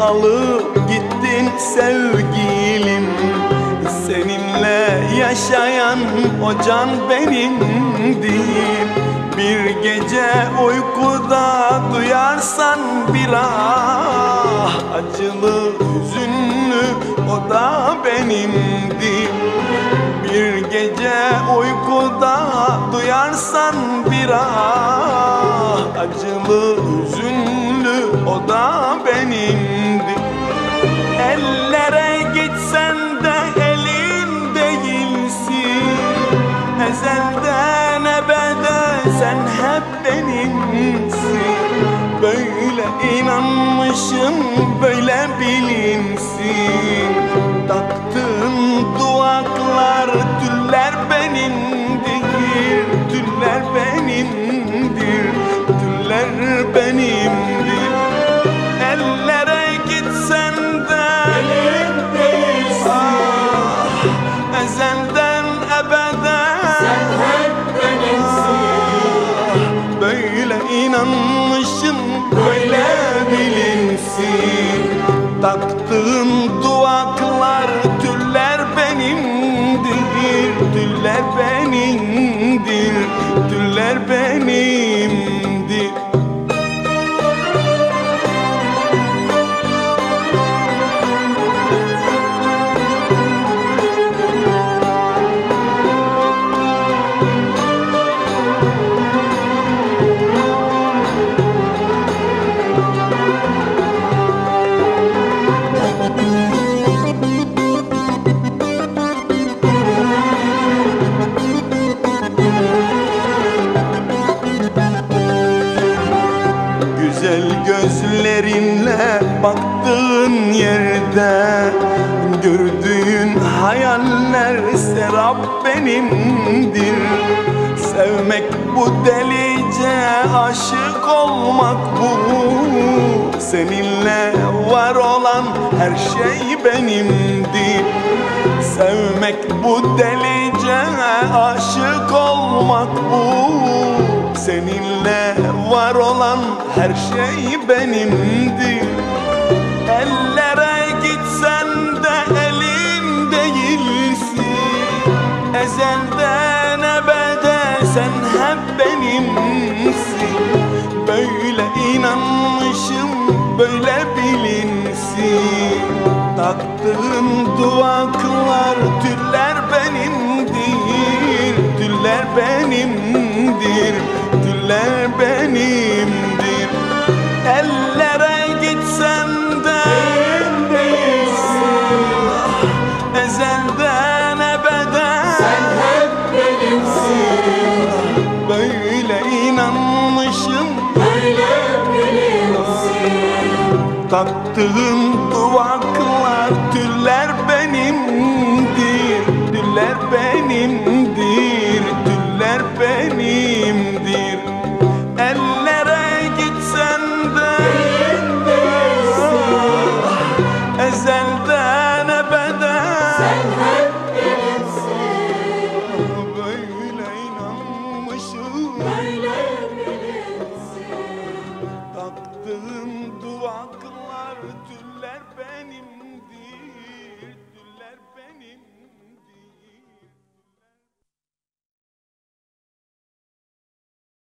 alıp gittin sevgilim. Seninle yaşayan o can benimdir Bir gece uykuda duyarsan bir ah Acılı hüzünlü o da benimdir Bir gece uykuda duyarsan bir ah Acılı hüzünlü o da benimdi. Ellere gitsen de elin değilsin. Ezelden ebede sen hep benimsin. Böyle inanmışım böyle bilinsin Ezelden ebede Sen hep benimsin Böyle inanmışım böyle bilinsin. Taktığın duvaklar tüller benimdir Tüller benimdir Tüller benimdir baktığın yerde Gördüğün hayaller serap benimdir. Sevmek bu delice aşık olmak bu. Seninle var olan her şey benimdir. Sevmek bu delice aşık olmak bu. Seninle var olan her şey benimdi böyle bilinsin. Taktığın duvaklar tüller benimdir Tüller benimdir Tüller benimdir Taktığım